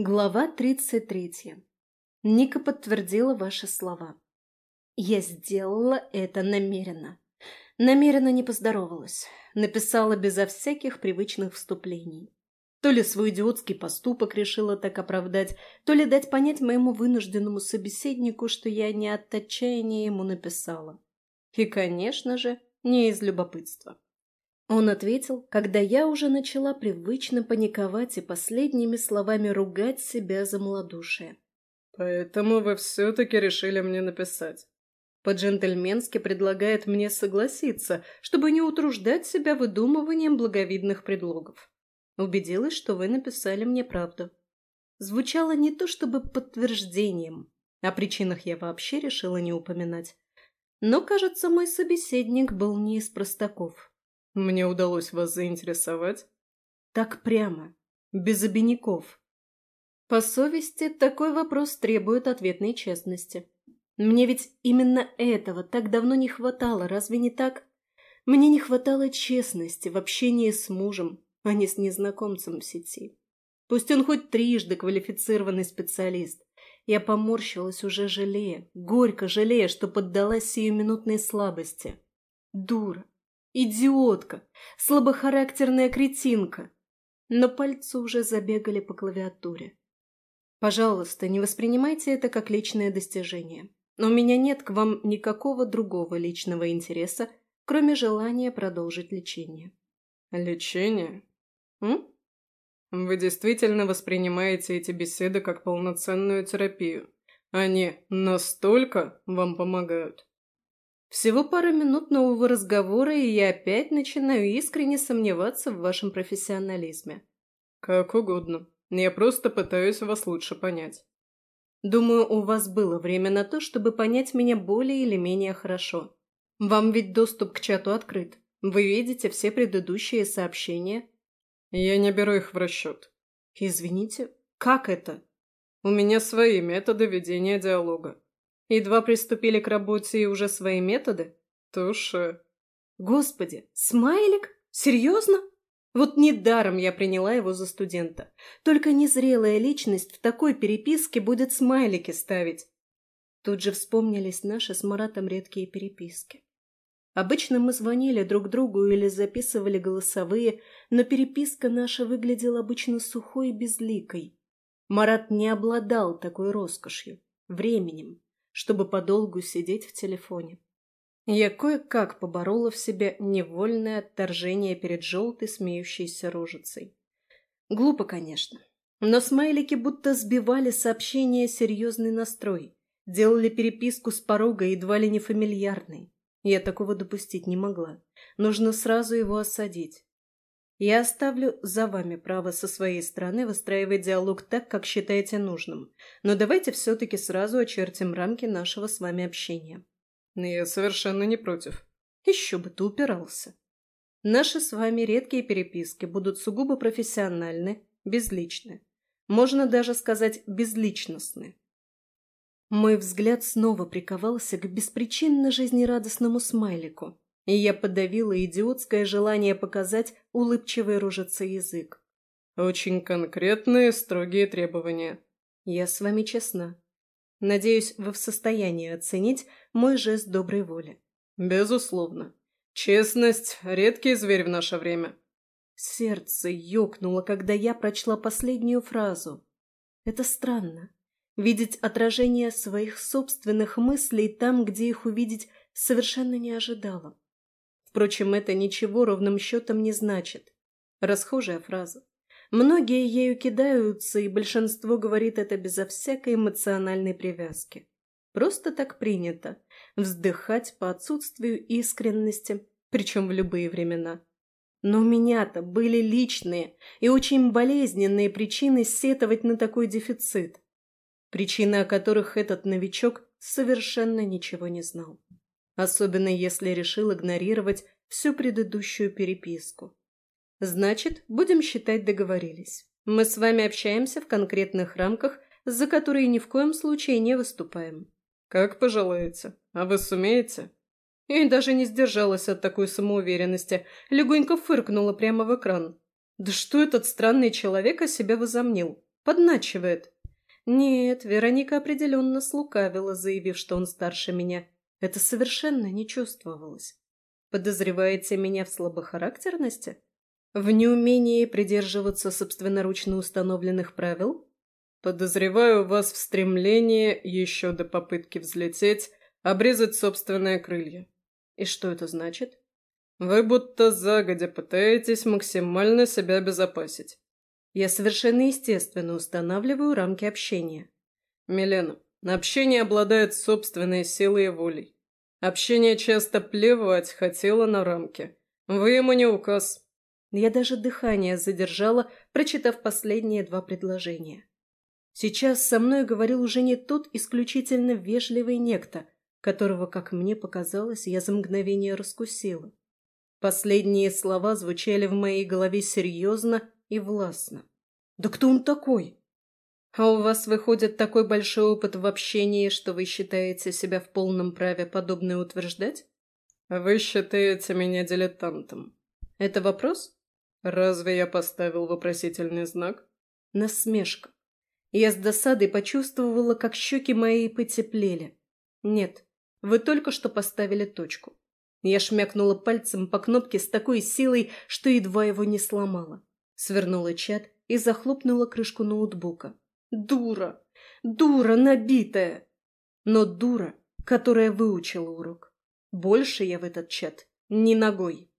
Глава 33. Ника подтвердила ваши слова. Я сделала это намеренно. Намеренно не поздоровалась. Написала безо всяких привычных вступлений. То ли свой идиотский поступок решила так оправдать, то ли дать понять моему вынужденному собеседнику, что я не от отчаяния ему написала. И, конечно же, не из любопытства. Он ответил, когда я уже начала привычно паниковать и последними словами ругать себя за малодушие. «Поэтому вы все-таки решили мне написать». По-джентльменски предлагает мне согласиться, чтобы не утруждать себя выдумыванием благовидных предлогов. Убедилась, что вы написали мне правду. Звучало не то чтобы подтверждением, о причинах я вообще решила не упоминать. Но, кажется, мой собеседник был не из простаков. Мне удалось вас заинтересовать? Так прямо, без обиняков. По совести, такой вопрос требует ответной честности. Мне ведь именно этого так давно не хватало, разве не так? Мне не хватало честности в общении с мужем, а не с незнакомцем в сети. Пусть он хоть трижды квалифицированный специалист. Я поморщилась уже жалея, горько жалея, что поддалась сиюминутной слабости. Дура, Идиотка! Слабохарактерная кретинка! Но пальцы уже забегали по клавиатуре. Пожалуйста, не воспринимайте это как личное достижение. У меня нет к вам никакого другого личного интереса, кроме желания продолжить лечение. Лечение? М? Вы действительно воспринимаете эти беседы как полноценную терапию? Они настолько вам помогают? Всего пара минут нового разговора, и я опять начинаю искренне сомневаться в вашем профессионализме. Как угодно. Я просто пытаюсь вас лучше понять. Думаю, у вас было время на то, чтобы понять меня более или менее хорошо. Вам ведь доступ к чату открыт. Вы видите все предыдущие сообщения. Я не беру их в расчет. Извините, как это? У меня свои методы ведения диалога. Едва приступили к работе и уже свои методы? Туше. Господи, смайлик? Серьезно? Вот недаром я приняла его за студента. Только незрелая личность в такой переписке будет смайлики ставить. Тут же вспомнились наши с Маратом редкие переписки. Обычно мы звонили друг другу или записывали голосовые, но переписка наша выглядела обычно сухой и безликой. Марат не обладал такой роскошью, временем, чтобы подолгу сидеть в телефоне. Я кое-как поборола в себе невольное отторжение перед желтой смеющейся рожицей. Глупо, конечно, но смайлики будто сбивали сообщение серьезный настрой, делали переписку с порога едва ли не фамильярной. Я такого допустить не могла. Нужно сразу его осадить. Я оставлю за вами право со своей стороны выстраивать диалог так, как считаете нужным. Но давайте все-таки сразу очертим рамки нашего с вами общения. Я совершенно не против. Еще бы ты упирался. Наши с вами редкие переписки будут сугубо профессиональны, безличны. Можно даже сказать безличностны. Мой взгляд снова приковался к беспричинно жизнерадостному смайлику, и я подавила идиотское желание показать улыбчивый рожице язык. «Очень конкретные, строгие требования». «Я с вами честна. Надеюсь, вы в состоянии оценить мой жест доброй воли». «Безусловно. Честность — редкий зверь в наше время». Сердце ёкнуло, когда я прочла последнюю фразу. Это странно. Видеть отражение своих собственных мыслей там, где их увидеть совершенно не ожидала. Впрочем, это ничего ровным счетом не значит. Расхожая фраза. Многие ею кидаются, и большинство говорит это безо всякой эмоциональной привязки. Просто так принято – вздыхать по отсутствию искренности, причем в любые времена. Но у меня-то были личные и очень болезненные причины сетовать на такой дефицит. Причины, о которых этот новичок совершенно ничего не знал особенно если решил игнорировать всю предыдущую переписку. Значит, будем считать договорились. Мы с вами общаемся в конкретных рамках, за которые ни в коем случае не выступаем. Как пожелаете. А вы сумеете? И даже не сдержалась от такой самоуверенности, легонько фыркнула прямо в экран. Да что этот странный человек о себе возомнил? Подначивает. Нет, Вероника определенно слукавила, заявив, что он старше меня. Это совершенно не чувствовалось. Подозреваете меня в слабохарактерности? В неумении придерживаться собственноручно установленных правил? Подозреваю вас в стремлении, еще до попытки взлететь, обрезать собственные крылья. И что это значит? Вы будто загодя пытаетесь максимально себя обезопасить. Я совершенно естественно устанавливаю рамки общения. Милена, общение обладает собственной силой и волей. Общение часто плевать хотело на рамки. Вы ему не указ. Я даже дыхание задержала, прочитав последние два предложения. Сейчас со мной говорил уже не тот исключительно вежливый некто, которого, как мне показалось, я за мгновение раскусила. Последние слова звучали в моей голове серьезно и властно. «Да кто он такой?» «А у вас выходит такой большой опыт в общении, что вы считаете себя в полном праве подобное утверждать?» «Вы считаете меня дилетантом». «Это вопрос?» «Разве я поставил вопросительный знак?» Насмешка. Я с досадой почувствовала, как щеки мои потеплели. «Нет, вы только что поставили точку». Я шмякнула пальцем по кнопке с такой силой, что едва его не сломала. Свернула чат и захлопнула крышку ноутбука. Дура! Дура набитая! Но дура, которая выучила урок. Больше я в этот чат ни ногой.